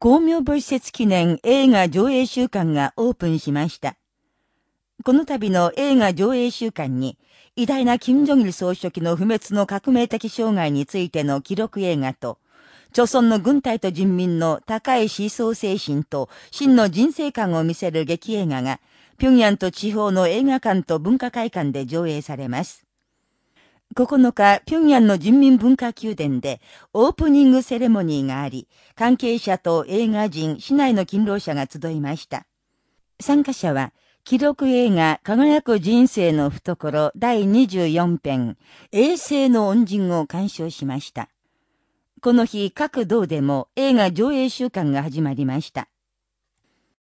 公明母施設記念映画上映週間がオープンしました。この度の映画上映週間に、偉大な金正日総書記の不滅の革命的障害についての記録映画と、朝鮮の軍隊と人民の高い思想精神と真の人生観を見せる劇映画が、平壌と地方の映画館と文化会館で上映されます。9日、平壌の人民文化宮殿でオープニングセレモニーがあり、関係者と映画人、市内の勤労者が集いました。参加者は、記録映画輝く人生の懐第24編、衛星の恩人を鑑賞しました。この日、各道でも映画上映週間が始まりました。